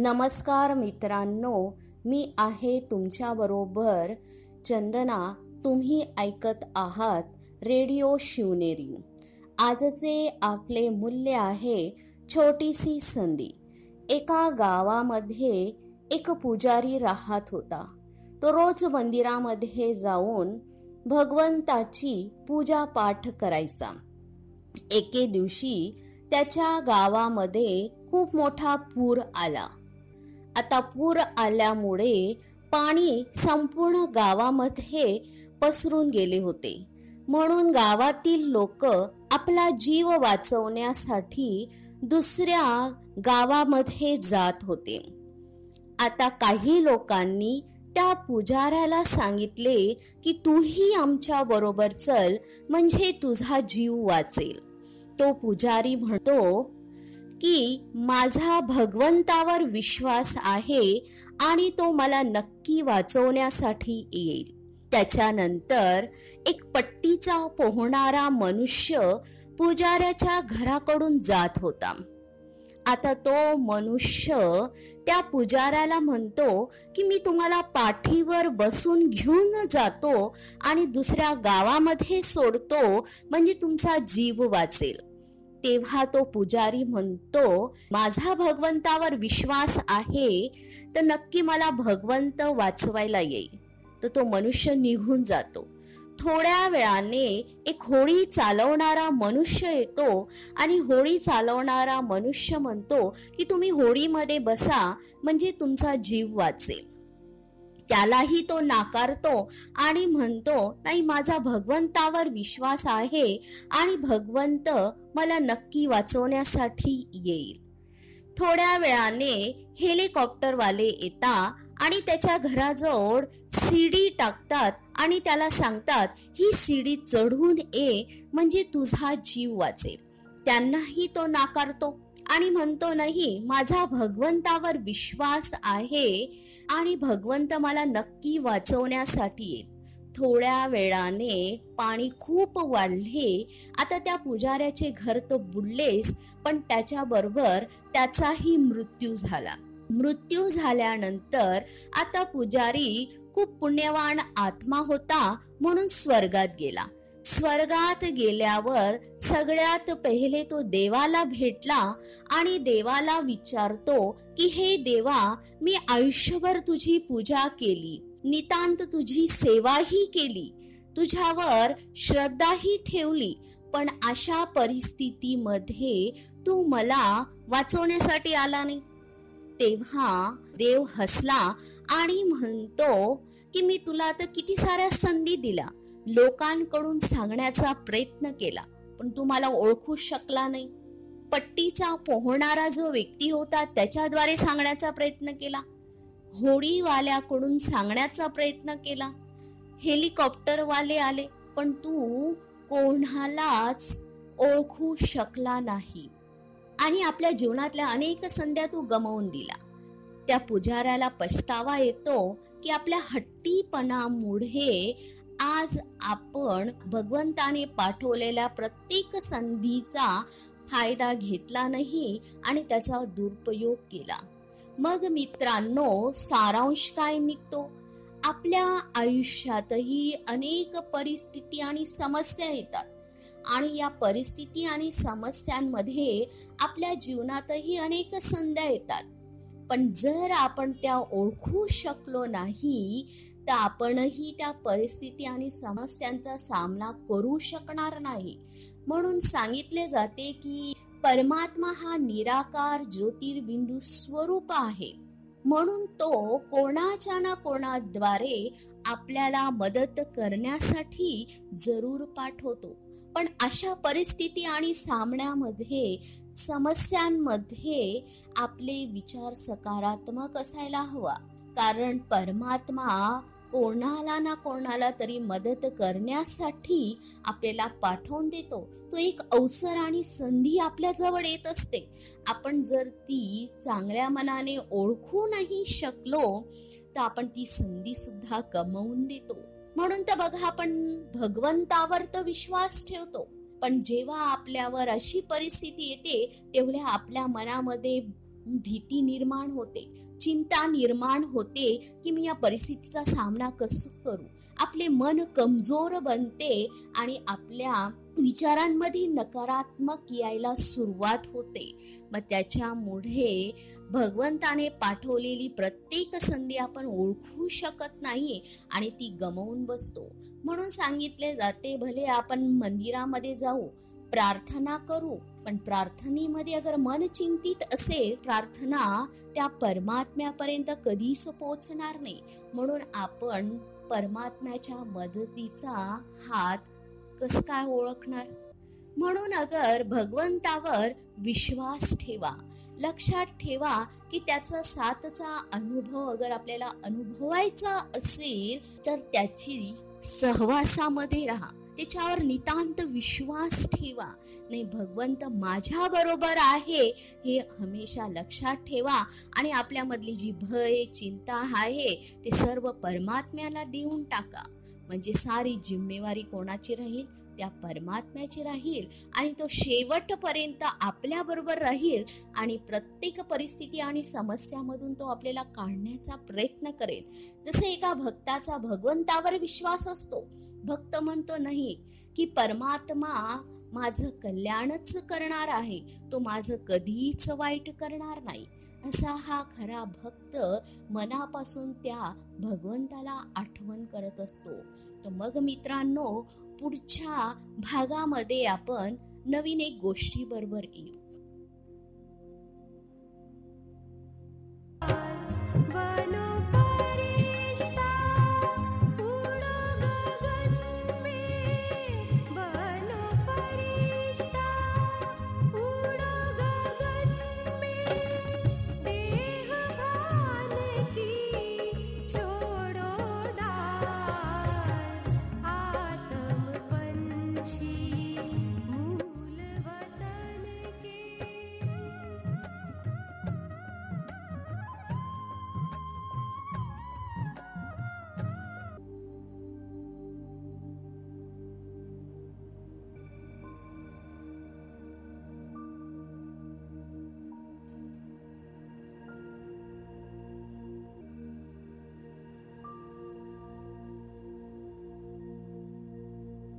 नमस्कार मित्रांनो मी आहे तुमच्याबरोबर चंदना. तुम्ही ऐकत आहात रेडिओ शिवनेरी. आजचे आपले मूल्य आहे छोटीशी संधी. एका गावामध्ये एक पुजारी राहत होता. तो रोज मंदिरामध्ये जाऊन भगवंताची पूजा पाठ करायचा. एके दिवशी त्याच्या गावामध्ये खूप मोठा पूर आला. आता पूर आल्यामुळे पाणी संपूर्ण गावामध्ये पसरून गेले होते. म्हणून गावातील लोक आपला जीव वाचवण्यासाठी दुसऱ्या गावामध्ये जात होते. आता काही लोकांनी त्या पुजाऱ्याला सांगितले की तूही आमच्या बरोबर चल म्हणजे तुझा जीव वाचेल. तो पुजारी म्हणतो की माझा भगवंतावर विश्वास आहे आणि तो मला नक्की वाचवण्यासाठी येईल. त्याच्यानंतर एक पट्टीचा पोहणारा मनुष्य पुजाऱ्याच्या घराकडून जात होता. आता तो मनुष्य त्या पुजाऱ्याला म्हणतो की मी तुम्हाला पाठीवर बसून घेऊन जातो आणि दुसऱ्या गावामध्ये सोडतो म्हणजे तुमचा जीव वाचेल. तेव्हा तो पुजारी म्हणतो माझा भगवंतावर विश्वास आहे तर नक्की मला भगवंत वाचवायला येईल. तर तो मनुष्य निघून जातो. थोड्या वेळाने एक होळी चालवणारा मनुष्य येतो आणि होळी चालवणारा मनुष्य म्हणतो की तुम्ही होळीमध्ये बसा म्हणजे तुमचा जीव वाचेल. त्यालाही तो नाकारतो आणि म्हणतो नाही माझा भगवंतावर विश्वास आहे आणि भगवंत मला नक्की वाचवण्यासाठी येईल. थोड्या वेळाने हेलिकॉप्टरवाले येता आणि त्याच्या घराजवळ सीडी टाकतात आणि त्याला सांगतात ही सीडी चढून ये म्हणजे तुझा जीव वाचेल. त्यांनाही तो नाकारतो. आणि म्हणतो नाही माझा भगवंतावर विश्वास आहे आणि भगवंत मला नक्की वाचवण्यासाठी येईल. थोड्या वेळाने पाणी खूप वाढले. आता त्या पुजाऱ्याचे घर तर बुडलेच पण त्याच्याबरोबर त्याचाही मृत्यू झाला. मृत्यू झाल्यानंतर आता पुजारी खूप पुण्यवान आत्मा होता म्हणून स्वर्गात गेला. स्वर्गात गेल्यावर सगळ्यात पहिले तो देवाला भेटला आणि देवाला विचारतो की हे देवा मी आयुष्यभर तुझी पूजा केली नितांत तुझी सेवाही केली तुझ्यावर श्रद्धाही ठेवली पण अशा परिस्थितीमध्ये तू मला वाचवण्यासाठी आला नाही. तेव्हा देव हसला आणि म्हणतो की मी तुला तर किती साऱ्या संधी दिल्या लोकांकडून सांगण्याचा प्रयत्न केला. पण तुम्हाला ओळखू शकला नाही. पट्टीचा पोहणारा जो व्यक्ती होता त्याच्याद्वारे सांगण्याचा प्रयत्न केला. होडीवाल्याकडून सांगण्याचा प्रयत्न केला. हेलिकॉप्टरवाले आले पण तू कोणालाच ओळखू शकला नाही. आणि आपल्या जीवनातल्या अनेक संध्या तू गमावून दिला त्या पुजाऱ्याला पछतावा येतो की आपल्या हट्टीपणामुळे आज आपण भगवंताने पाठवलेल्या प्रत्येक संधीचा फायदा घेतला नाही आणि त्याचा दुरुपयोग केला. मग मित्रांनो सारांश काय निघतो? आपल्या आयुष्यातही अनेक परिस्थिती आणि समस्या येतात. आणि या परिस्थिती आणि समस्यांमध्ये आपल्या जीवनातही अनेक संध्या येतात. पण जर आपण त्या ओळखू शकलो नाही तर आपणही त्या परिस्थिती आणि समस्यांचा सामना करू शकणार नाही. म्हणून सांगितले जाते की परमात्मा हा निराकार ज्योतिर्बिंदू स्वरूप आहे. म्हणून तो कोणाच्या ना कोणाद्वारे आपल्याला मदत करण्यासाठी जरूर पाठवतो. पण अशा परिस्थिती आणि सामन्यामध्ये समस्यांमध्ये आपले विचार सकारात्मक असायला हवा. कारण परमात्मा कोणाला ना कोणाला तरी मदत करण्यासाठी आपल्याला पाठवून देतो. तो एक अवसर आणि संधी आपल्या जवळ येत असते. आपण जर ती चांगल्या मनाने ओळखू नाही शकलो तर आपण ती संधी सुद्धा गमावून देतो. म्हणून तर बघा आपण भगवंतावर तर विश्वास ठेवतो. पण जेव्हा आपल्यावर अशी परिस्थिती येते तेवढ्या आपल्या मनामध्ये भीती निर्माण होते चिंता निर्माण होते की मी या परिस्थितीचा सामना कसं करू? आपले मन कमजोर बनते आणि आपल्या विचारांमध्ये नकारात्मक यायला सुरुवात होते. मग त्याच्यामुळे भगवंताने पाठवलेली प्रत्येक संधी आपण ओळखू शकत नाही आणि ती गमवून बसतो. म्हणून सांगितले जाते भले आपण मंदिरामध्ये जाऊ प्रार्थना करू पण प्रार्थनेमध्ये अगर मन चिंतित असेल प्रार्थना त्या परमात्म्यापर्यंत कधीच पोचणार नाही. म्हणून आपण परमात्म्याच्या मदतीचा हात कस काय ओळखणार? म्हणून अगर भगवंतावर विश्वास ठेवा. लक्षात ठेवा की त्याचा साथचा अनुभव अगर आपल्याला अनुभवायचा असेल तर त्याची सहवासामध्ये राहा. त्याच्यावर नितांत विश्वास ठेवा. नाही भगवंत माझ्या बरोबर आहे हे हमेशा लक्षात ठेवा. आणि आपल्यामधली जी भय चिंता आहे ते सर्व परमात्म्याला देऊन टाका. म्हणजे सारी जिम्मेवारी कोणाची राहील? त्या परमात्म्याची राहील आणि तो शेवटपर्यंत आपल्या बरोबर राहील आणि प्रत्येक परिस्थिती आणि समस्यामधून तो आपल्याला काढण्याचा प्रयत्न करेल. जसे एका भक्ताचा भगवंतावर विश्वास असतो. भक्त म्हणतो नाही की परमात्मा माझं कल्याणच करणार आहे. तो माझं कधीच वाईट करणार नाही. असा हा खरा भक्त मनापासून त्या भगवंताला आठवण करत असतो. तर मग मित्रांनो पुढच्या भागामध्ये आपण नवीन एक गोष्टी बरोबर येऊ बनो